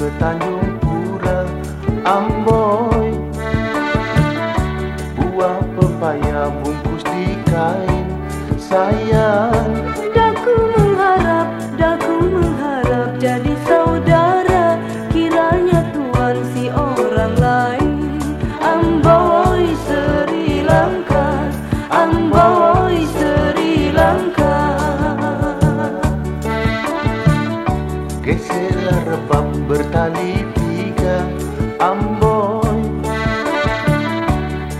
Tanjung Pura Amboy. Buah pepaya bungkus di kain Sayang tiga Amboy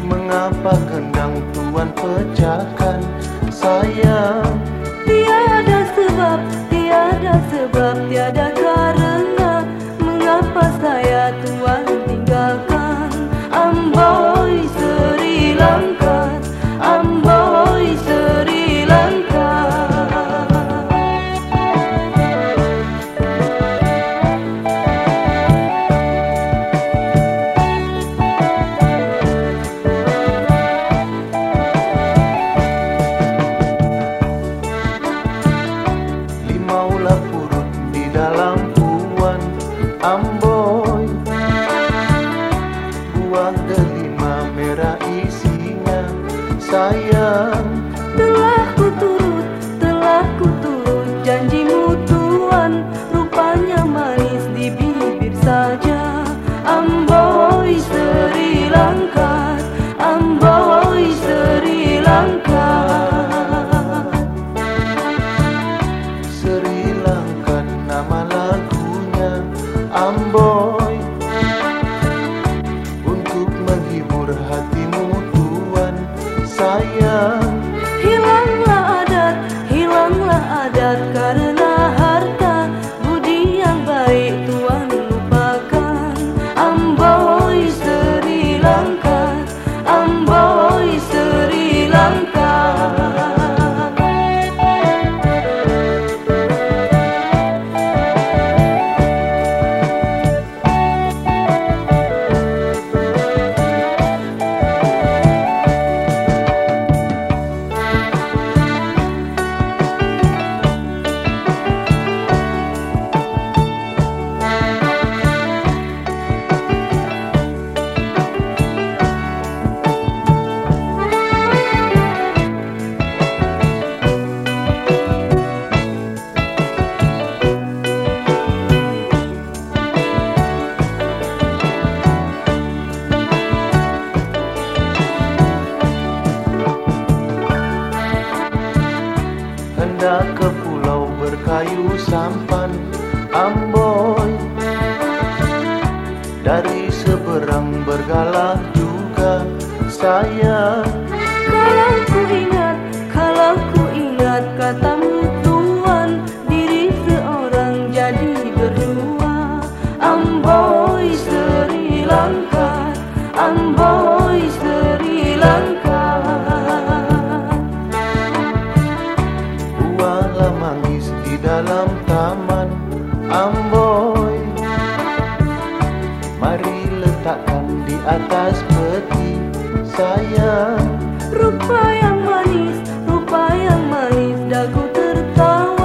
Mengapa kendang tuan pecahkan? Sayang Tiada sebab, tiada sebab, tiada karena Mengapa saya Tuhan Sayang. Hilanglah adat, hilanglah adat karena harta. Budi yang baik Tuhan lupakan. Amboy Sri Lanka, Amboy Sri Lanka sampan Amboy Dari seberang bergalah juga Sayang Kalau ku ingat, kalau ku ingat katamu Tuhan Diri seorang jadi berdua. Amboy Mari letakkan di atas peti Sayang. Rupa yang manis, rupa yang manis Dagu tertawan